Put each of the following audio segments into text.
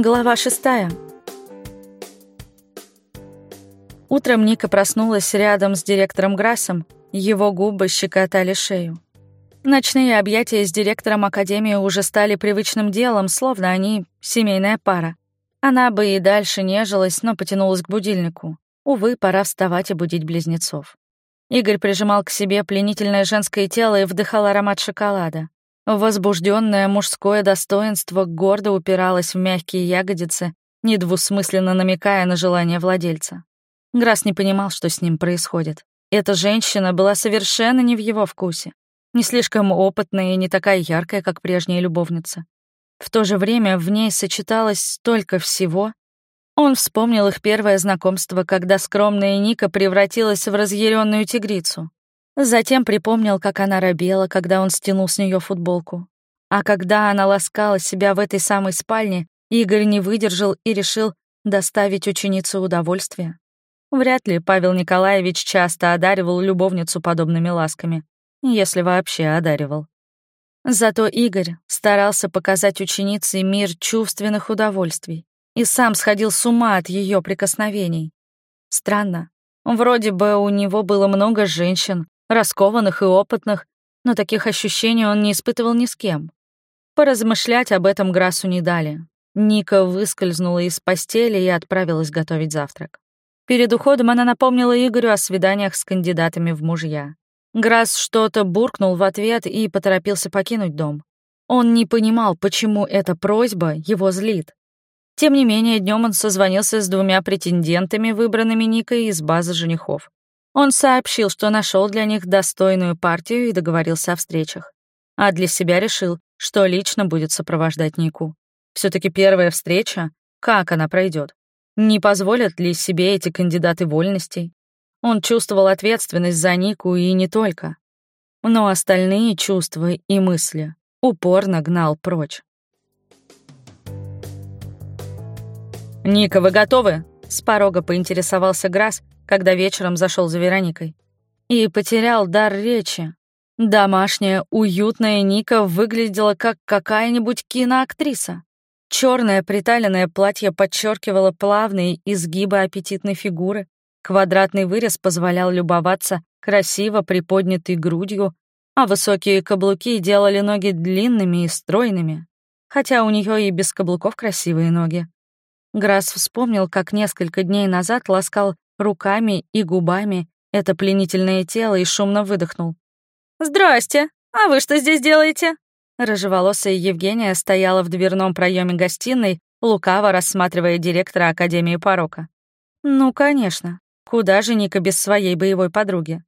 Глава шестая. Утром Ника проснулась рядом с директором Грассом, его губы щекотали шею. Ночные объятия с директором Академии уже стали привычным делом, словно они семейная пара. Она бы и дальше нежилась, но потянулась к будильнику. Увы, пора вставать и будить близнецов. Игорь прижимал к себе пленительное женское тело и вдыхал аромат шоколада. Возбужденное мужское достоинство гордо упиралось в мягкие ягодицы, недвусмысленно намекая на желание владельца. Грасс не понимал, что с ним происходит. Эта женщина была совершенно не в его вкусе, не слишком опытная и не такая яркая, как прежняя любовница. В то же время в ней сочеталось столько всего. Он вспомнил их первое знакомство, когда скромная Ника превратилась в разъяренную тигрицу. Затем припомнил, как она робела, когда он стянул с нее футболку. А когда она ласкала себя в этой самой спальне, Игорь не выдержал и решил доставить ученице удовольствие. Вряд ли Павел Николаевич часто одаривал любовницу подобными ласками, если вообще одаривал. Зато Игорь старался показать ученице мир чувственных удовольствий и сам сходил с ума от ее прикосновений. Странно. Вроде бы у него было много женщин, раскованных и опытных, но таких ощущений он не испытывал ни с кем. Поразмышлять об этом Грасу не дали. Ника выскользнула из постели и отправилась готовить завтрак. Перед уходом она напомнила Игорю о свиданиях с кандидатами в мужья. Грасс что-то буркнул в ответ и поторопился покинуть дом. Он не понимал, почему эта просьба его злит. Тем не менее, днем он созвонился с двумя претендентами, выбранными Никой из базы женихов. Он сообщил, что нашел для них достойную партию и договорился о встречах. А для себя решил, что лично будет сопровождать Нику. все таки первая встреча, как она пройдет? Не позволят ли себе эти кандидаты вольностей? Он чувствовал ответственность за Нику и не только. Но остальные чувства и мысли упорно гнал прочь. «Ника, вы готовы?» — с порога поинтересовался Грасс, когда вечером зашел за Вероникой. И потерял дар речи. Домашняя, уютная Ника выглядела как какая-нибудь киноактриса. Черное приталенное платье подчеркивало плавные изгибы аппетитной фигуры. Квадратный вырез позволял любоваться красиво приподнятой грудью, а высокие каблуки делали ноги длинными и стройными. Хотя у нее и без каблуков красивые ноги. Грасс вспомнил, как несколько дней назад ласкал руками и губами это пленительное тело и шумно выдохнул. «Здрасте! А вы что здесь делаете?» Рыжеволосая Евгения стояла в дверном проеме гостиной, лукаво рассматривая директора Академии порока. «Ну, конечно. Куда же Ника без своей боевой подруги?»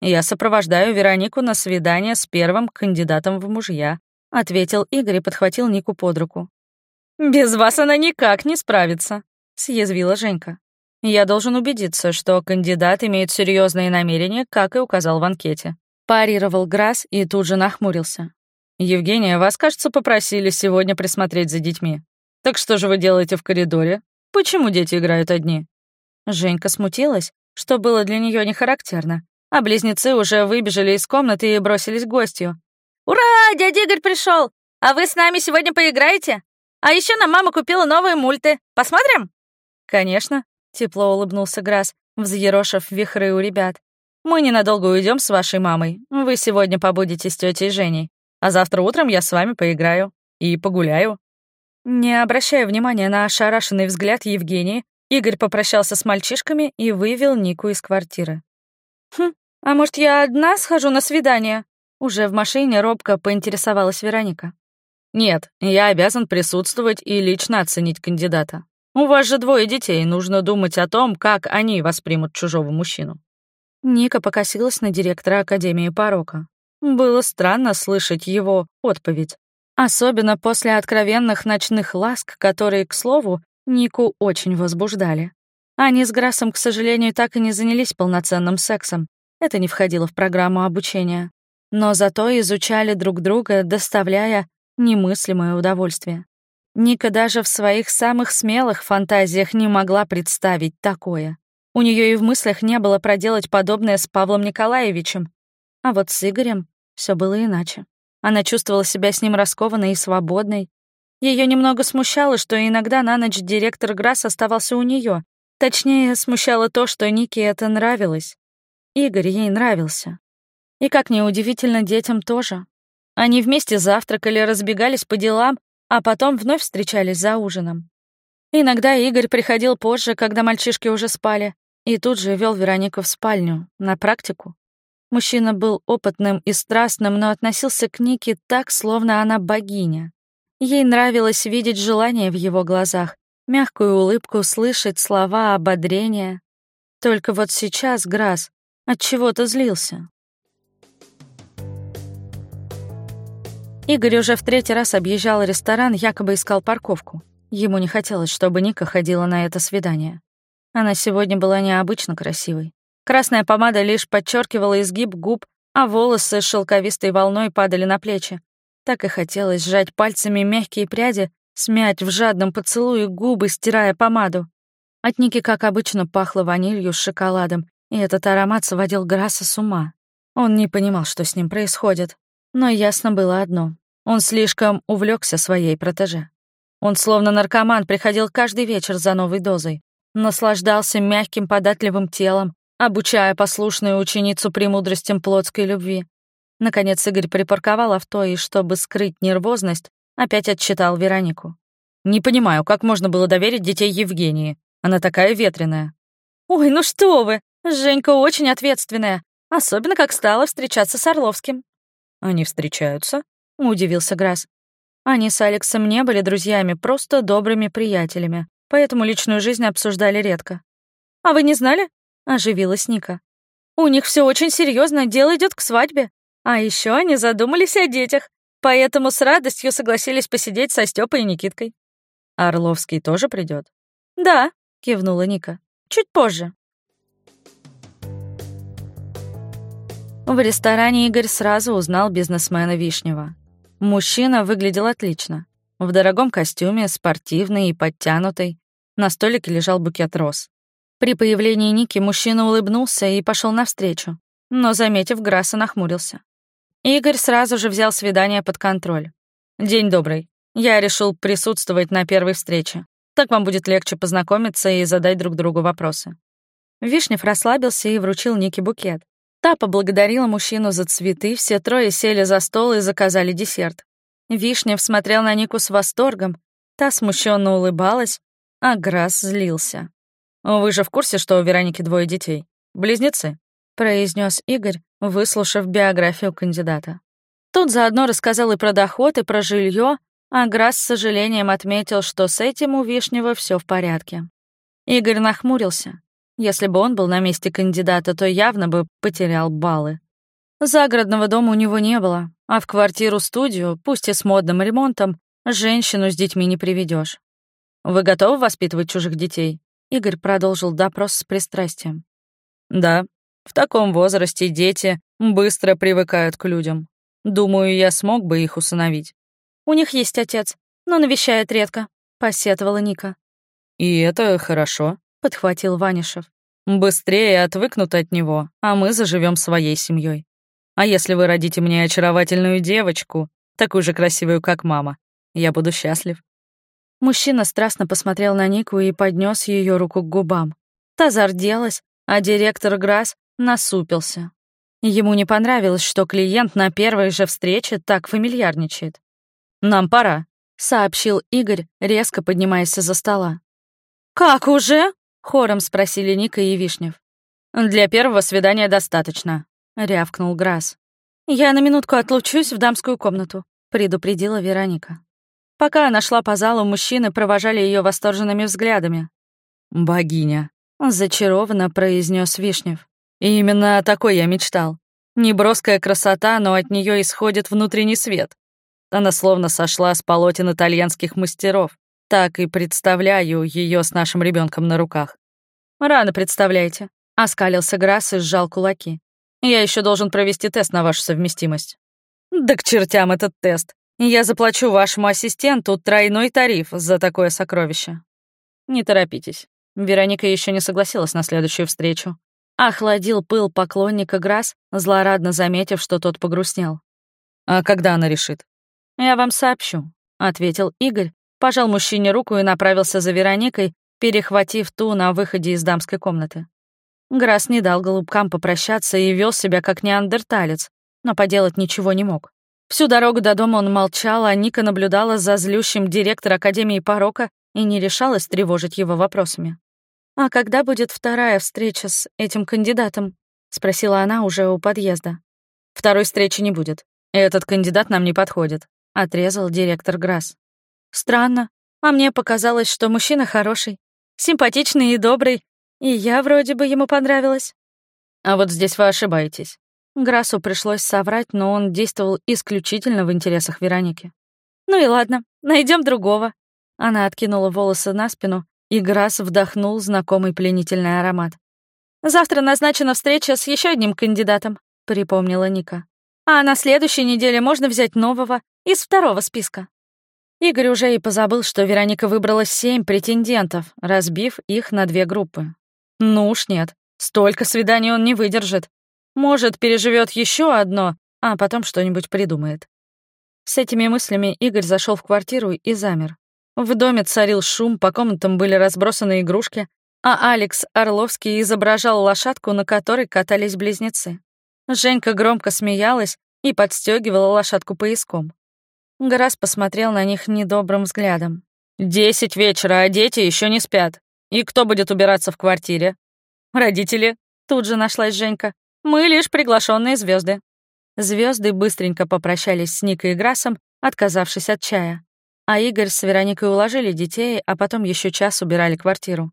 «Я сопровождаю Веронику на свидание с первым кандидатом в мужья», ответил Игорь и подхватил Нику под руку. «Без вас она никак не справится», — съязвила Женька. Я должен убедиться, что кандидат имеет серьезные намерения, как и указал в анкете. Парировал Грасс и тут же нахмурился. «Евгения, вас, кажется, попросили сегодня присмотреть за детьми. Так что же вы делаете в коридоре? Почему дети играют одни?» Женька смутилась, что было для нее не характерно, а близнецы уже выбежали из комнаты и бросились к гостю. «Ура! Дядя Игорь пришел! А вы с нами сегодня поиграете? А еще нам мама купила новые мульты. Посмотрим?» «Конечно», Тепло улыбнулся Грасс, взъерошив вихры у ребят. «Мы ненадолго уйдем с вашей мамой. Вы сегодня побудете с тетей Женей. А завтра утром я с вами поиграю. И погуляю». Не обращая внимания на ошарашенный взгляд Евгении, Игорь попрощался с мальчишками и вывел Нику из квартиры. «Хм, а может, я одна схожу на свидание?» Уже в машине робко поинтересовалась Вероника. «Нет, я обязан присутствовать и лично оценить кандидата. У вас же двое детей, нужно думать о том, как они воспримут чужого мужчину». Ника покосилась на директора Академии порока. Было странно слышать его отповедь. Особенно после откровенных ночных ласк, которые, к слову, Нику очень возбуждали. Они с Грассом, к сожалению, так и не занялись полноценным сексом. Это не входило в программу обучения. Но зато изучали друг друга, доставляя немыслимое удовольствие. Ника даже в своих самых смелых фантазиях не могла представить такое. У нее и в мыслях не было проделать подобное с Павлом Николаевичем. А вот с Игорем все было иначе. Она чувствовала себя с ним раскованной и свободной. Ее немного смущало, что иногда на ночь директор Грасс оставался у нее. Точнее, смущало то, что Нике это нравилось. Игорь ей нравился. И, как неудивительно, детям тоже. Они вместе завтракали, разбегались по делам, а потом вновь встречались за ужином. Иногда Игорь приходил позже, когда мальчишки уже спали, и тут же вел Веронику в спальню, на практику. Мужчина был опытным и страстным, но относился к Нике так, словно она богиня. Ей нравилось видеть желание в его глазах, мягкую улыбку, слышать слова ободрения. Только вот сейчас Грасс от чего-то злился. Игорь уже в третий раз объезжал ресторан, якобы искал парковку. Ему не хотелось, чтобы Ника ходила на это свидание. Она сегодня была необычно красивой. Красная помада лишь подчеркивала изгиб губ, а волосы шелковистой волной падали на плечи. Так и хотелось сжать пальцами мягкие пряди, смять в жадном поцелуе губы, стирая помаду. От Ники, как обычно, пахло ванилью с шоколадом, и этот аромат сводил Грасса с ума. Он не понимал, что с ним происходит. Но ясно было одно — он слишком увлекся своей протеже. Он словно наркоман приходил каждый вечер за новой дозой, наслаждался мягким податливым телом, обучая послушную ученицу премудростям плотской любви, Наконец Игорь припарковал авто и, чтобы скрыть нервозность, опять отчитал Веронику. «Не понимаю, как можно было доверить детей Евгении? Она такая ветреная». «Ой, ну что вы! Женька очень ответственная, особенно как стала встречаться с Орловским». «Они встречаются?» — удивился Грасс. Они с Алексом не были друзьями, просто добрыми приятелями, поэтому личную жизнь обсуждали редко. «А вы не знали?» — оживилась Ника. «У них все очень серьезно, дело идет к свадьбе. А еще они задумались о детях, поэтому с радостью согласились посидеть со Степой и Никиткой. Орловский тоже придет? Да, кивнула Ника. Чуть позже. В ресторане Игорь сразу узнал бизнесмена Вишнева. Мужчина выглядел отлично. В дорогом костюме, спортивный и подтянутый. На столике лежал букет роз. При появлении Ники мужчина улыбнулся и пошел навстречу, но, заметив Грасса, нахмурился. Игорь сразу же взял свидание под контроль. «День добрый. Я решил присутствовать на первой встрече. Так вам будет легче познакомиться и задать друг другу вопросы». Вишнев расслабился и вручил Нике букет. Та поблагодарила мужчину за цветы, все трое сели за стол и заказали десерт. Вишнев смотрел на Нику с восторгом, та смущенно улыбалась, а Грасс злился. «Вы же в курсе, что у Вероники двое детей? Близнецы?» произнес Игорь, выслушав биографию кандидата. Тут заодно рассказал и про доход, и про жилье, а Грасс с сожалением отметил, что с этим у Вишнева все в порядке. Игорь нахмурился. Если бы он был на месте кандидата, то явно бы потерял баллы. Загородного дома у него не было, а в квартиру-студию, пусть и с модным ремонтом, женщину с детьми не приведешь. «Вы готовы воспитывать чужих детей?» Игорь продолжил допрос с пристрастием. «Да», в таком возрасте дети быстро привыкают к людям. Думаю, я смог бы их усыновить. У них есть отец, но навещает редко, посетовала Ника. И это хорошо, подхватил Ванишев. Быстрее отвыкнут от него, а мы заживем своей семьей. А если вы родите мне очаровательную девочку, такую же красивую, как мама, я буду счастлив. Мужчина страстно посмотрел на Нику и поднес ее руку к губам. Та зарделась, а директор Грасс насупился. Ему не понравилось, что клиент на первой же встрече так фамильярничает. «Нам пора», — сообщил Игорь, резко поднимаясь за стола. «Как уже?» — хором спросили Ника и Вишнев. «Для первого свидания достаточно», — рявкнул Грасс. «Я на минутку отлучусь в дамскую комнату», — предупредила Вероника. Пока она шла по залу, мужчины провожали ее восторженными взглядами. «Богиня», — зачарованно произнес Вишнев. И именно о такой я мечтал. Неброская красота, но от нее исходит внутренний свет. Она словно сошла с полотен итальянских мастеров. Так и представляю ее с нашим ребенком на руках. Рано представляете. Оскалился Грасс и сжал кулаки. Я еще должен провести тест на вашу совместимость. Да к чертям этот тест. Я заплачу вашему ассистенту тройной тариф за такое сокровище. Не торопитесь. Вероника еще не согласилась на следующую встречу. Охладил пыл поклонника Грасс, злорадно заметив, что тот погрустнел. «А когда она решит?» «Я вам сообщу», — ответил Игорь, пожал мужчине руку и направился за Вероникой, перехватив ту на выходе из дамской комнаты. Грасс не дал голубкам попрощаться и вел себя как неандерталец, но поделать ничего не мог. Всю дорогу до дома он молчал, а Ника наблюдала за злющим директор Академии порока и не решалась тревожить его вопросами. «А когда будет вторая встреча с этим кандидатом?» — спросила она уже у подъезда. «Второй встречи не будет. Этот кандидат нам не подходит», — отрезал директор Грасс. «Странно. А мне показалось, что мужчина хороший, симпатичный и добрый, и я вроде бы ему понравилась». «А вот здесь вы ошибаетесь. Грасу пришлось соврать, но он действовал исключительно в интересах Вероники. «Ну и ладно, найдем другого». Она откинула волосы на спину, и Грас вдохнул знакомый пленительный аромат. «Завтра назначена встреча с еще одним кандидатом», — припомнила Ника. «А на следующей неделе можно взять нового из второго списка». Игорь уже и позабыл, что Вероника выбрала семь претендентов, разбив их на две группы. Ну уж нет, столько свиданий он не выдержит. Может, переживет еще одно, а потом что-нибудь придумает. С этими мыслями Игорь зашел в квартиру и замер. В доме царил шум, по комнатам были разбросаны игрушки, а Алекс Орловский изображал лошадку, на которой катались близнецы. Женька громко смеялась и подстегивала лошадку пояском. Грас посмотрел на них недобрым взглядом. «Десять вечера, а дети еще не спят. И кто будет убираться в квартире?» «Родители», — тут же нашлась Женька. Мы лишь приглашенные звезды. Звезды быстренько попрощались с Никой и Грасом, отказавшись от чая. А Игорь с Вероникой уложили детей, а потом еще час убирали квартиру.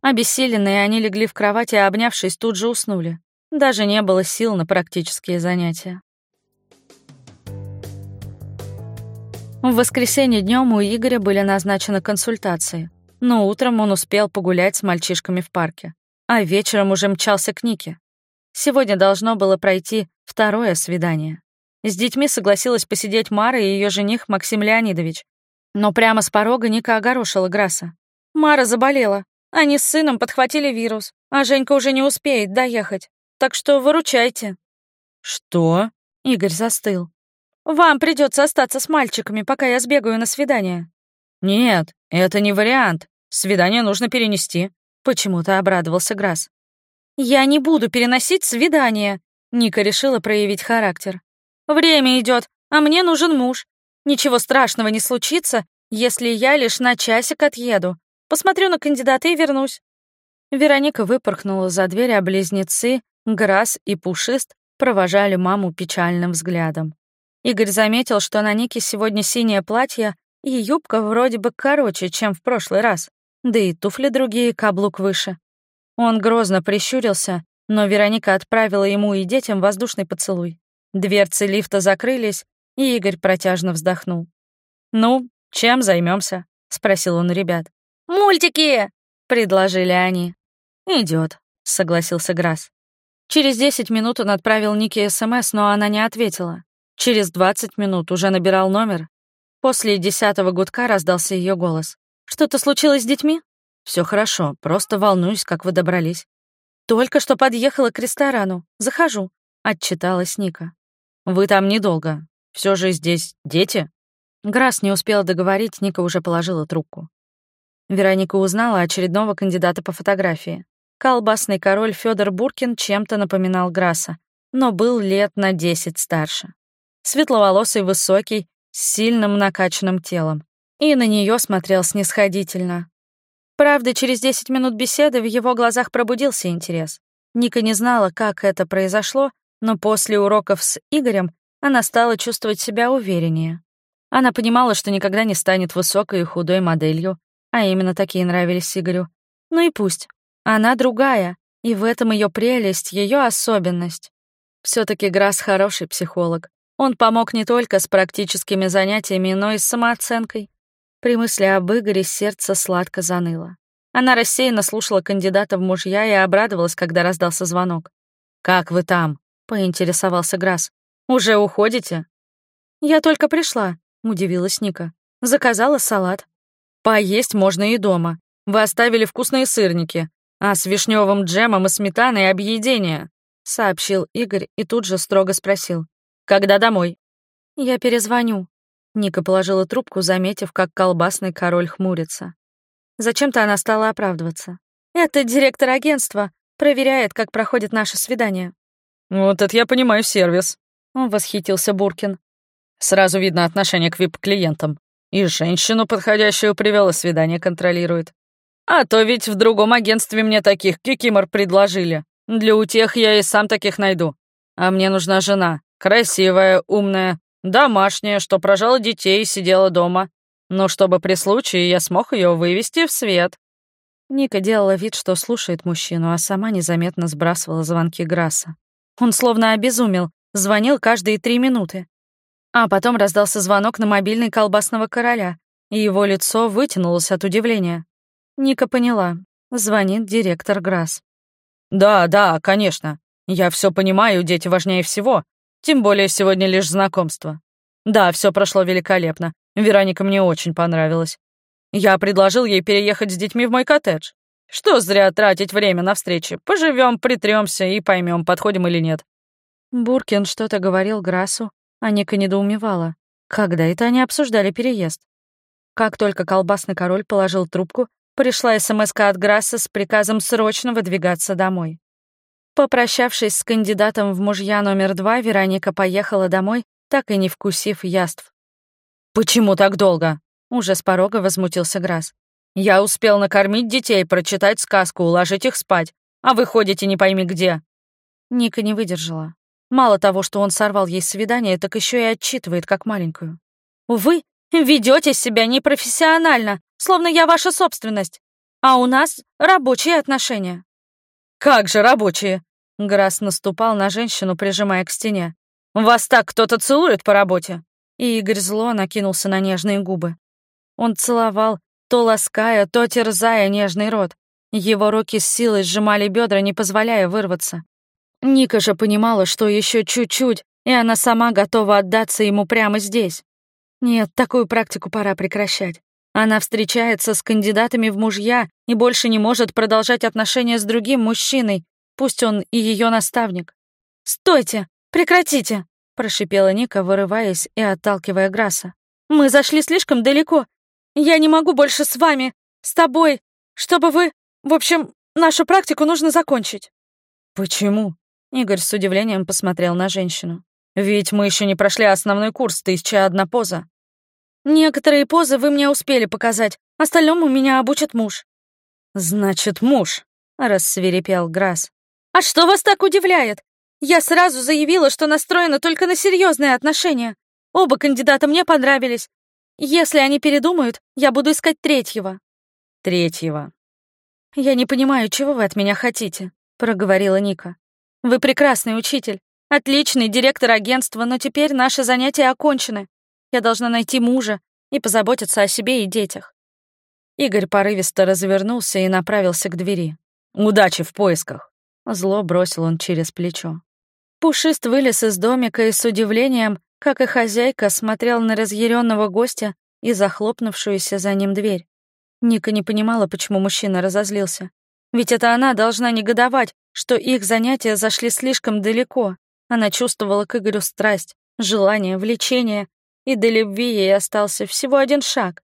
Обессиленные они легли в кровати, а обнявшись, тут же уснули. Даже не было сил на практические занятия. В воскресенье днем у Игоря были назначены консультации, но утром он успел погулять с мальчишками в парке, а вечером уже мчался к Нике. Сегодня должно было пройти второе свидание. С детьми согласилась посидеть Мара и ее жених Максим Леонидович. Но прямо с порога Ника огорошила Грасса. Мара заболела. Они с сыном подхватили вирус, а Женька уже не успеет доехать. Так что выручайте. Что? Игорь застыл. Вам придется остаться с мальчиками, пока я сбегаю на свидание. Нет, это не вариант. Свидание нужно перенести. Почему-то обрадовался Грасс. «Я не буду переносить свидание», — Ника решила проявить характер. «Время идет, а мне нужен муж. Ничего страшного не случится, если я лишь на часик отъеду. Посмотрю на кандидата и вернусь». Вероника выпорхнула за дверь, а близнецы, Грасс и Пушист, провожали маму печальным взглядом. Игорь заметил, что на Нике сегодня синее платье, и юбка вроде бы короче, чем в прошлый раз, да и туфли другие, каблук выше. Он грозно прищурился, но Вероника отправила ему и детям воздушный поцелуй. Дверцы лифта закрылись, и Игорь протяжно вздохнул. «Ну, чем займемся? спросил он ребят. «Мультики!» — предложили они. Идет, согласился Грасс. Через десять минут он отправил Нике СМС, но она не ответила. Через двадцать минут уже набирал номер. После десятого гудка раздался ее голос. «Что-то случилось с детьми?» Все хорошо, просто волнуюсь, как вы добрались. Только что подъехала к ресторану. Захожу, отчиталась Ника. Вы там недолго. Все же здесь дети. Грасс не успела договорить, Ника уже положила трубку. Вероника узнала очередного кандидата по фотографии. Колбасный король Федор Буркин чем-то напоминал Грасса, но был лет на десять старше. Светловолосый, высокий, с сильным накачанным телом. И на нее смотрел снисходительно, Правда, через 10 минут беседы в его глазах пробудился интерес. Ника не знала, как это произошло, но после уроков с Игорем она стала чувствовать себя увереннее. Она понимала, что никогда не станет высокой и худой моделью, а именно такие нравились Игорю. Ну и пусть. Она другая, и в этом ее прелесть, ее особенность. все таки Грасс хороший психолог. Он помог не только с практическими занятиями, но и с самооценкой. При мысли об Игоре сердце сладко заныло. Она рассеянно слушала кандидата в мужья и обрадовалась, когда раздался звонок. «Как вы там?» — поинтересовался Грасс. «Уже уходите?» «Я только пришла», — удивилась Ника. «Заказала салат». «Поесть можно и дома. Вы оставили вкусные сырники, а с вишневым джемом и сметаной объедение», — сообщил Игорь и тут же строго спросил. «Когда домой?» «Я перезвоню», Ника положила трубку, заметив, как колбасный король хмурится. Зачем-то она стала оправдываться. «Это директор агентства. Проверяет, как проходит наше свидание». «Вот это я понимаю сервис», — восхитился Буркин. «Сразу видно отношение к вип-клиентам. И женщину подходящую привел, и свидание контролирует. А то ведь в другом агентстве мне таких кикимор предложили. Для утех я и сам таких найду. А мне нужна жена. Красивая, умная, домашняя, что прожала детей и сидела дома. Но чтобы при случае я смог ее вывести в свет. Ника делала вид, что слушает мужчину, а сама незаметно сбрасывала звонки Грасса. Он словно обезумел, звонил каждые три минуты. А потом раздался звонок на мобильный колбасного короля, и его лицо вытянулось от удивления. Ника поняла. Звонит директор Грасс. «Да, да, конечно. Я все понимаю, дети важнее всего. Тем более сегодня лишь знакомство. Да, все прошло великолепно. Вероника мне очень понравилась. Я предложил ей переехать с детьми в мой коттедж. Что зря тратить время на встречи. Поживем, притремся и поймем, подходим или нет. Буркин что-то говорил Грасу, а Ника недоумевала. Когда это они обсуждали переезд? Как только колбасный король положил трубку, пришла смс от Грасса с приказом срочно выдвигаться домой. Попрощавшись с кандидатом в мужья номер два, Вероника поехала домой, так и не вкусив яств. «Почему так долго?» — уже с порога возмутился Грасс. «Я успел накормить детей, прочитать сказку, уложить их спать, а вы ходите не пойми где». Ника не выдержала. Мало того, что он сорвал ей свидание, так еще и отчитывает как маленькую. «Вы ведете себя непрофессионально, словно я ваша собственность, а у нас рабочие отношения». «Как же рабочие?» Грасс наступал на женщину, прижимая к стене. «Вас так кто-то целует по работе?» И Игорь зло накинулся на нежные губы. Он целовал, то лаская, то терзая нежный рот. Его руки с силой сжимали бедра, не позволяя вырваться. Ника же понимала, что еще чуть-чуть, и она сама готова отдаться ему прямо здесь. Нет, такую практику пора прекращать. Она встречается с кандидатами в мужья и больше не может продолжать отношения с другим мужчиной, пусть он и ее наставник. «Стойте! Прекратите!» — прошипела Ника, вырываясь и отталкивая Грасса. «Мы зашли слишком далеко. Я не могу больше с вами, с тобой, чтобы вы... В общем, нашу практику нужно закончить». «Почему?» — Игорь с удивлением посмотрел на женщину. «Ведь мы еще не прошли основной курс, тысяча одна поза». Некоторые позы вы мне успели показать, остальному меня обучит муж». «Значит, муж», — рассверепел Грасс. «А что вас так удивляет? Я сразу заявила, что настроена только на серьезные отношения. Оба кандидата мне понравились. Если они передумают, я буду искать третьего». «Третьего». «Я не понимаю, чего вы от меня хотите», — проговорила Ника. «Вы прекрасный учитель, отличный директор агентства, но теперь наши занятия окончены. Я должна найти мужа и позаботиться о себе и детях. Игорь порывисто развернулся и направился к двери. «Удачи в поисках!» Зло бросил он через плечо. Пушист вылез из домика и с удивлением, как и хозяйка, смотрел на разъяренного гостя и захлопнувшуюся за ним дверь. Ника не понимала, почему мужчина разозлился. Ведь это она должна негодовать, что их занятия зашли слишком далеко. Она чувствовала к Игорю страсть, желание, влечение, и до любви ей остался всего один шаг.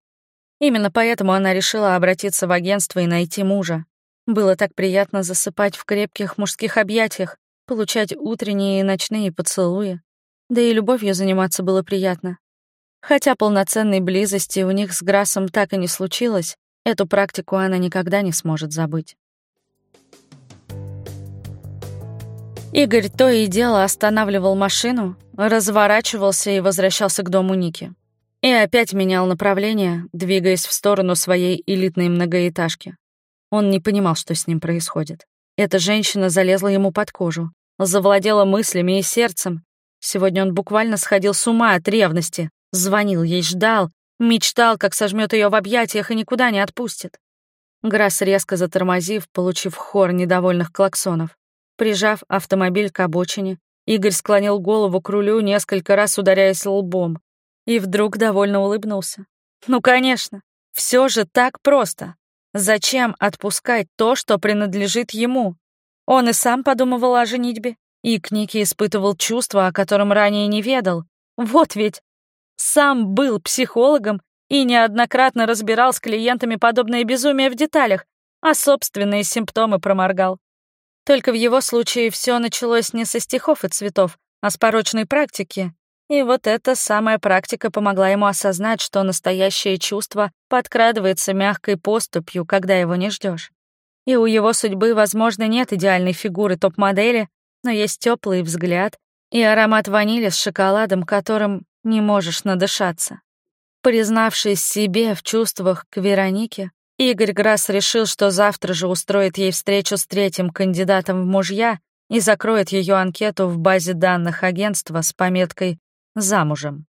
Именно поэтому она решила обратиться в агентство и найти мужа. Было так приятно засыпать в крепких мужских объятиях, получать утренние и ночные поцелуи. Да и любовью заниматься было приятно. Хотя полноценной близости у них с Грассом так и не случилось, эту практику она никогда не сможет забыть. Игорь то и дело останавливал машину, разворачивался и возвращался к дому Ники. И опять менял направление, двигаясь в сторону своей элитной многоэтажки. Он не понимал, что с ним происходит. Эта женщина залезла ему под кожу, завладела мыслями и сердцем. Сегодня он буквально сходил с ума от ревности, звонил ей, ждал, мечтал, как сожмет ее в объятиях и никуда не отпустит. Грасс резко затормозив, получив хор недовольных клаксонов. Прижав автомобиль к обочине, Игорь склонил голову к рулю, несколько раз ударяясь лбом. И вдруг довольно улыбнулся. Ну, конечно, все же так просто. Зачем отпускать то, что принадлежит ему? Он и сам подумывал о женитьбе, и к Нике испытывал чувства, о котором ранее не ведал. Вот ведь. сам был психологом и неоднократно разбирал с клиентами подобные безумия в деталях, а собственные симптомы проморгал. Только в его случае все началось не со стихов и цветов, а с порочной практики. И вот эта самая практика помогла ему осознать, что настоящее чувство подкрадывается мягкой поступью, когда его не ждешь. И у его судьбы, возможно, нет идеальной фигуры топ-модели, но есть теплый взгляд и аромат ванили с шоколадом, которым не можешь надышаться. Признавшись себе в чувствах к Веронике, Игорь Грасс решил, что завтра же устроит ей встречу с третьим кандидатом в мужья и закроет ее анкету в базе данных агентства с пометкой «Замужем».